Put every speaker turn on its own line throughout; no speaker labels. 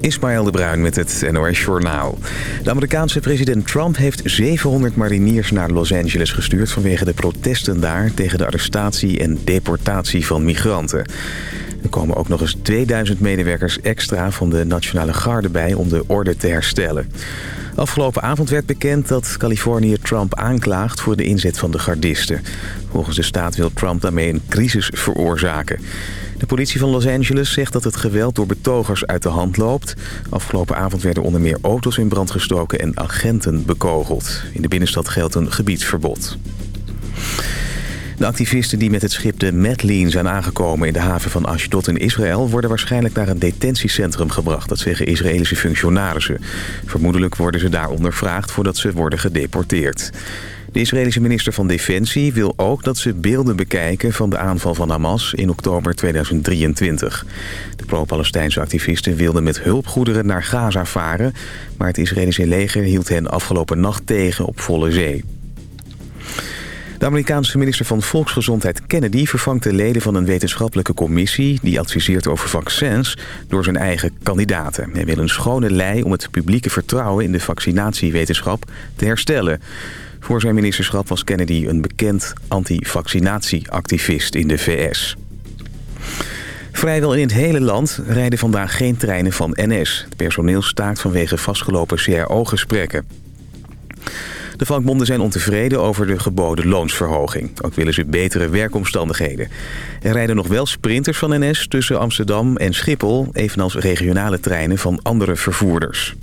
Ismaël de Bruin met het NOS Journaal. De Amerikaanse president Trump heeft 700 mariniers naar Los Angeles gestuurd... vanwege de protesten daar tegen de arrestatie en deportatie van migranten. Er komen ook nog eens 2000 medewerkers extra van de Nationale Garde bij om de orde te herstellen. Afgelopen avond werd bekend dat Californië Trump aanklaagt voor de inzet van de gardisten. Volgens de staat wil Trump daarmee een crisis veroorzaken. De politie van Los Angeles zegt dat het geweld door betogers uit de hand loopt. Afgelopen avond werden onder meer auto's in brand gestoken en agenten bekogeld. In de binnenstad geldt een gebiedsverbod. De activisten die met het schip de Medline zijn aangekomen in de haven van Ashdod in Israël... worden waarschijnlijk naar een detentiecentrum gebracht, dat zeggen Israëlische functionarissen. Vermoedelijk worden ze daar ondervraagd voordat ze worden gedeporteerd. De Israëlische minister van Defensie wil ook dat ze beelden bekijken van de aanval van Hamas in oktober 2023. De pro-Palestijnse activisten wilden met hulpgoederen naar Gaza varen, maar het Israëlische leger hield hen afgelopen nacht tegen op volle zee. De Amerikaanse minister van Volksgezondheid Kennedy vervangt de leden van een wetenschappelijke commissie die adviseert over vaccins door zijn eigen kandidaten. Hij wil een schone lei om het publieke vertrouwen in de vaccinatiewetenschap te herstellen. Voor zijn ministerschap was Kennedy een bekend anti-vaccinatieactivist in de VS. Vrijwel in het hele land rijden vandaag geen treinen van NS. Het personeel staakt vanwege vastgelopen CRO-gesprekken. De vakbonden zijn ontevreden over de geboden loonsverhoging. Ook willen ze betere werkomstandigheden. Er rijden nog wel sprinters van NS tussen Amsterdam en Schiphol... evenals regionale treinen van andere vervoerders.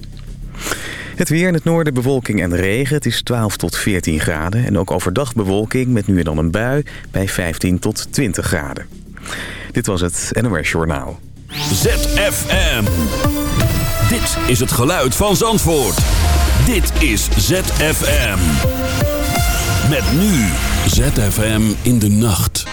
Het weer in het noorden bewolking en regen. Het is 12 tot 14 graden. En ook overdag bewolking met nu en dan een bui bij 15 tot 20 graden. Dit was het NOS Journaal.
ZFM. Dit is het geluid van Zandvoort. Dit is ZFM. Met nu ZFM in de nacht.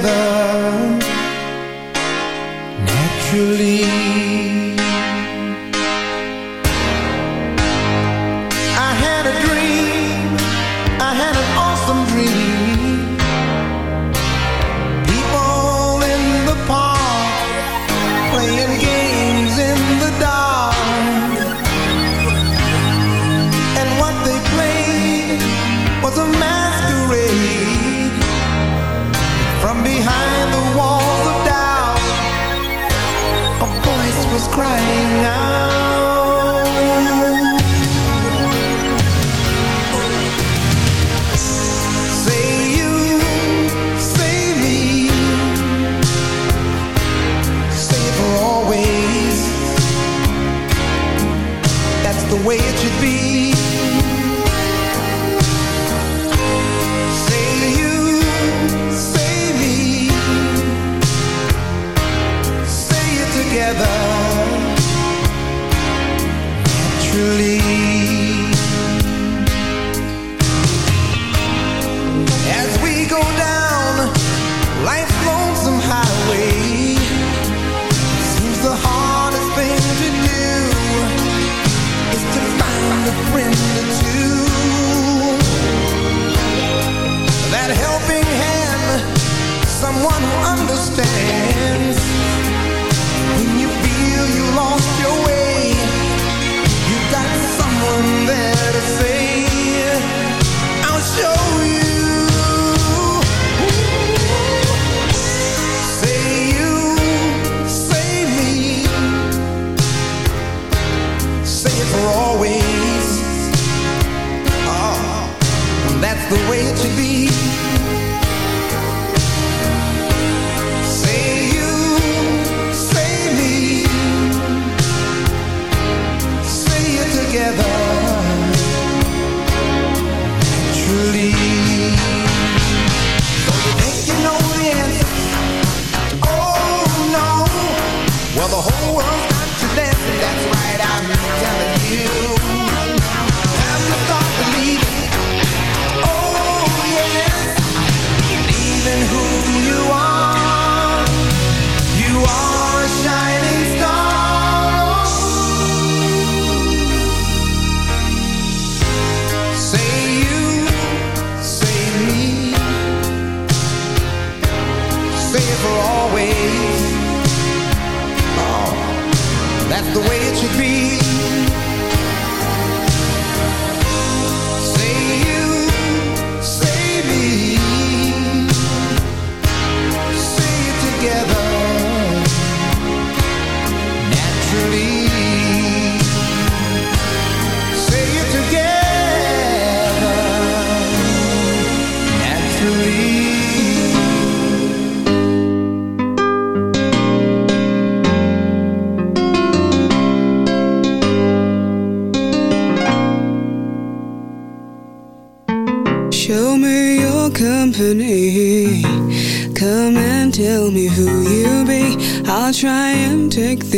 Together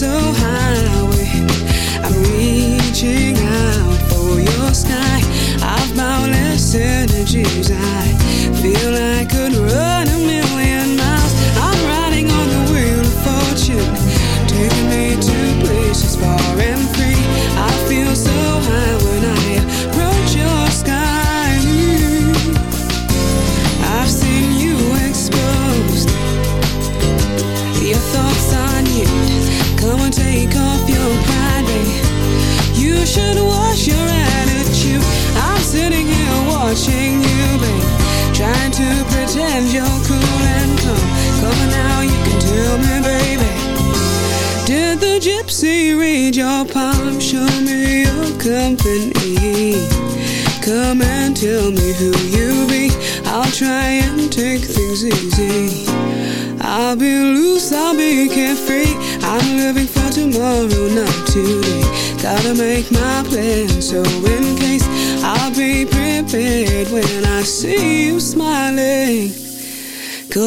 so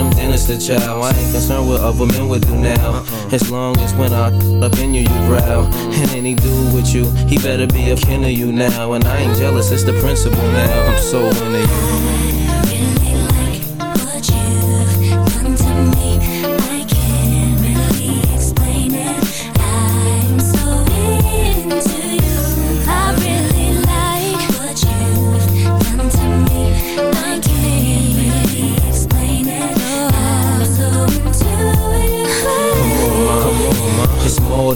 them dinners to chow. I ain't concerned what other men would do now. Uh-uh. As long as when I up in you, you growl. And any dude with you, he better be a kin of you now. And I ain't jealous, it's the principle now. I'm so into you.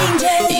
changes.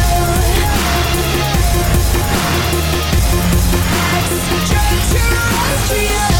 Every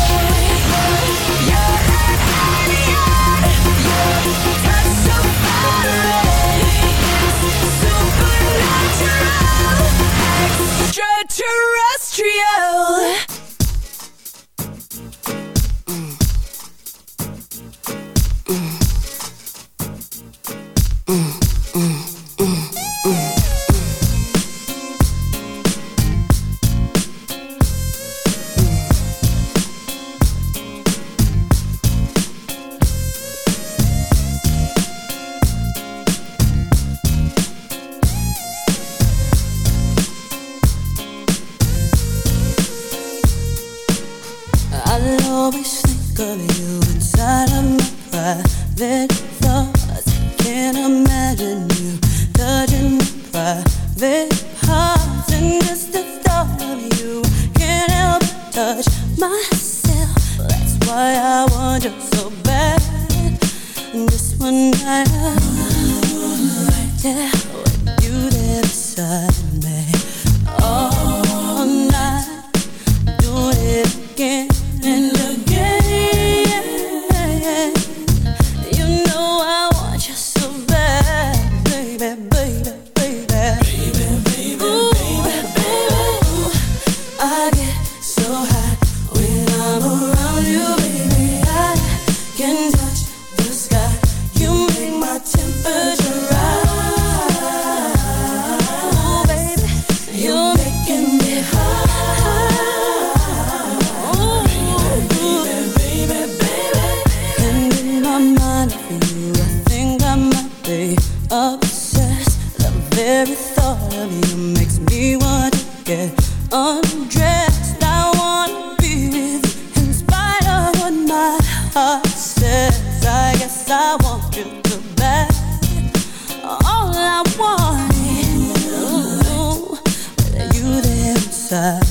side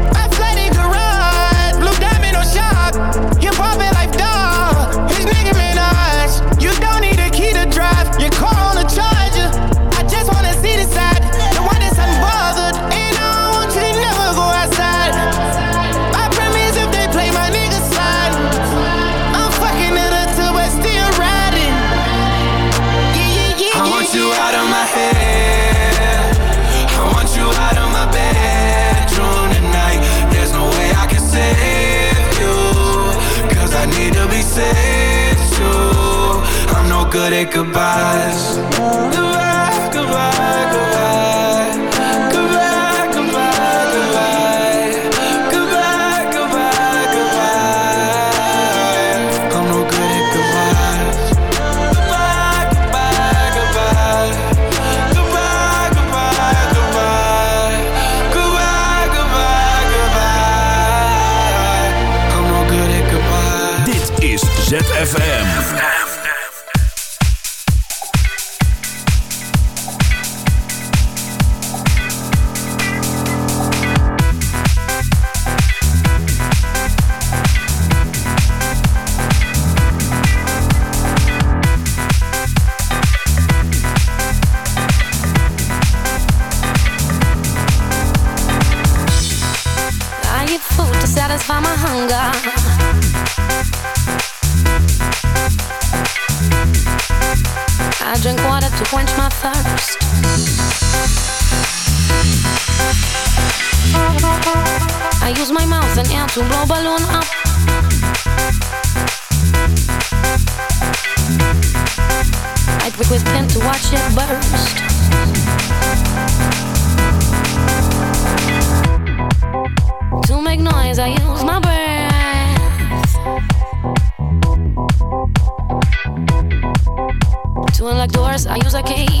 I
use a cane.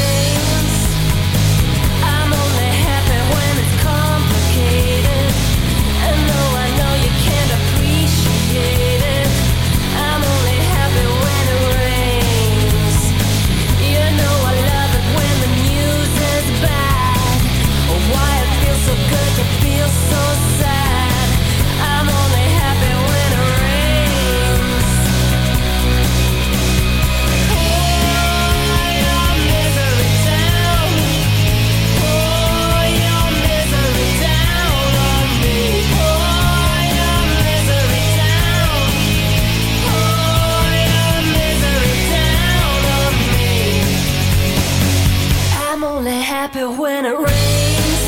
happy when it rains.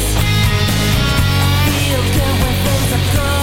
Feel good when things are good.